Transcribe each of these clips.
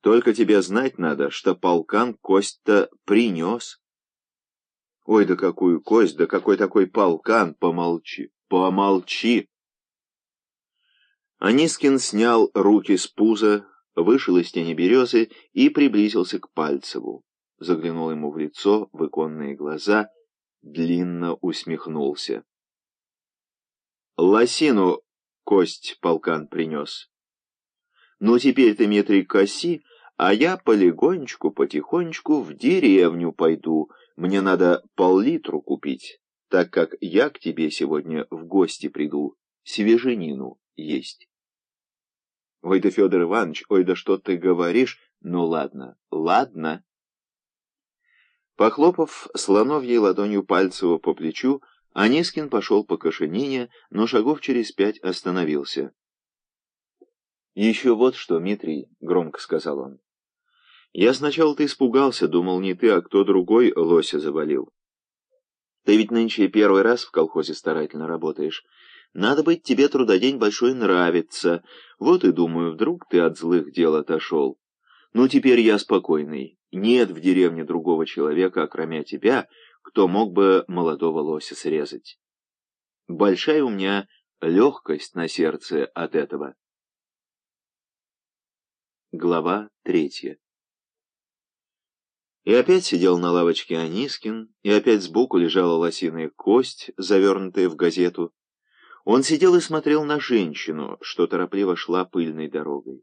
Только тебе знать надо, что полкан кость-то принес. Ой, да какую кость, да какой такой полкан, помолчи, помолчи. Анискин снял руки с пуза, вышел из тени березы и приблизился к Пальцеву. Заглянул ему в лицо, в иконные глаза, длинно усмехнулся. Лосину кость полкан принес. Ну, теперь ты, Митрий, коси, а я полегонечку, потихонечку в деревню пойду. Мне надо пол-литру купить, так как я к тебе сегодня в гости приду, свеженину есть. Ой да, Федор Иванович, ой да что ты говоришь? Ну ладно, ладно. Похлопав слоновьей ладонью Пальцева по плечу, Анискин пошел по кошенине, но шагов через пять остановился. «Еще вот что, Дмитрий», — громко сказал он. «Я сначала-то испугался, думал, не ты, а кто другой лося завалил. Ты ведь нынче первый раз в колхозе старательно работаешь. Надо быть, тебе трудодень большой нравится. Вот и думаю, вдруг ты от злых дел отошел. Ну, теперь я спокойный. Нет в деревне другого человека, окромя тебя, кто мог бы молодого лося срезать. Большая у меня легкость на сердце от этого. Глава третья И опять сидел на лавочке Анискин, и опять сбоку лежала лосиная кость, завернутая в газету. Он сидел и смотрел на женщину, что торопливо шла пыльной дорогой.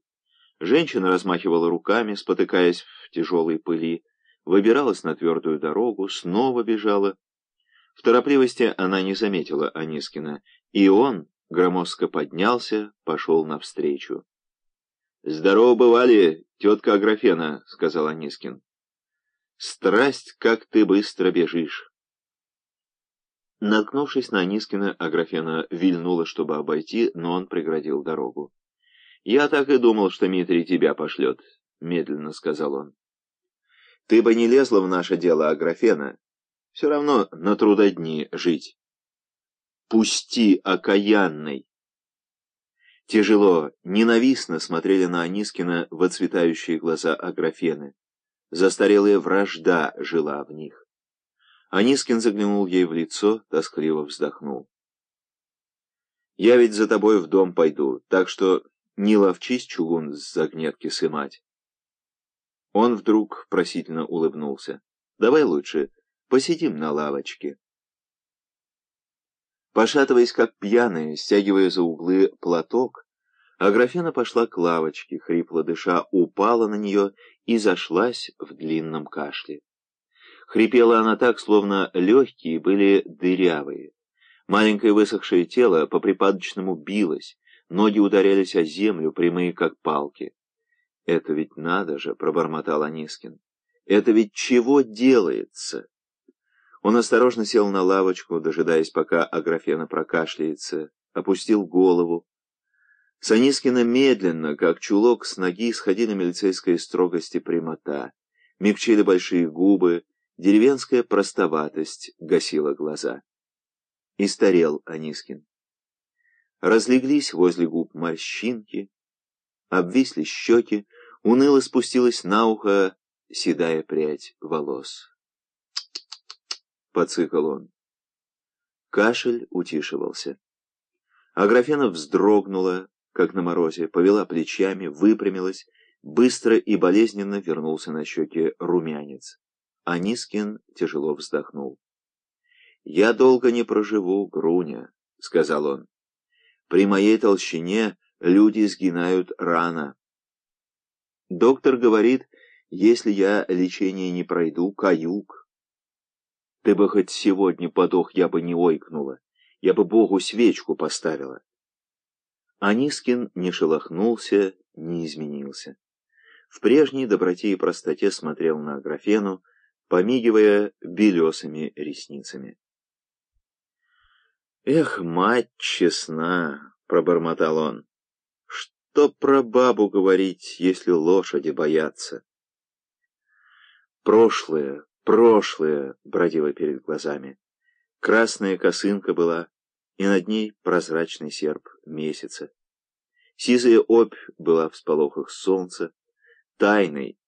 Женщина размахивала руками, спотыкаясь в тяжелой пыли, выбиралась на твердую дорогу, снова бежала. В торопливости она не заметила Анискина, и он громоздко поднялся, пошел навстречу. «Здорово бывали, тетка Аграфена», — сказал Анискин. «Страсть, как ты быстро бежишь». Наткнувшись на Анискина, Аграфена вильнула, чтобы обойти, но он преградил дорогу. «Я так и думал, что Митрий тебя пошлет», — медленно сказал он. «Ты бы не лезла в наше дело, Аграфена. Все равно на трудодни жить». «Пусти, окаянный!» Тяжело, ненавистно смотрели на Анискина в отцветающие глаза Аграфены. Застарелая вражда жила в них. Анискин заглянул ей в лицо, тоскливо вздохнул. «Я ведь за тобой в дом пойду, так что не ловчись, чугун, с загнетки сымать. Он вдруг просительно улыбнулся. Давай лучше посидим на лавочке. Пошатываясь как пьяная, стягивая за углы платок, Аграфена пошла к лавочке, хрипло дыша, упала на нее и зашлась в длинном кашле. Хрипела она так, словно легкие были дырявые. Маленькое высохшее тело по припадочному билось, Ноги ударялись о землю, прямые как палки. «Это ведь надо же!» — пробормотал Анискин. «Это ведь чего делается?» Он осторожно сел на лавочку, дожидаясь, пока Аграфена прокашляется, опустил голову. С Анискина медленно, как чулок с ноги, сходили милицейская строгость и прямота. Мягчили большие губы, деревенская простоватость гасила глаза. И старел Анискин. Разлеглись возле губ морщинки, обвисли щеки, уныло спустилась на ухо седая прядь волос. Поцикал он. Кашель утишивался. Аграфена вздрогнула, как на морозе, повела плечами, выпрямилась, быстро и болезненно вернулся на щеки румянец. Анискин тяжело вздохнул. «Я долго не проживу, Груня», — сказал он. При моей толщине люди сгинают рано. Доктор говорит, если я лечение не пройду, каюк. Ты бы хоть сегодня подох, я бы не ойкнула. Я бы Богу свечку поставила. Анискин не шелохнулся, не изменился. В прежней доброте и простоте смотрел на Аграфену, помигивая белесыми ресницами. «Эх, мать честна!» — пробормотал он. «Что про бабу говорить, если лошади боятся?» Прошлое, прошлое бродило перед глазами. Красная косынка была, и над ней прозрачный серп месяца. Сизая опь была в сполохах солнца, тайной,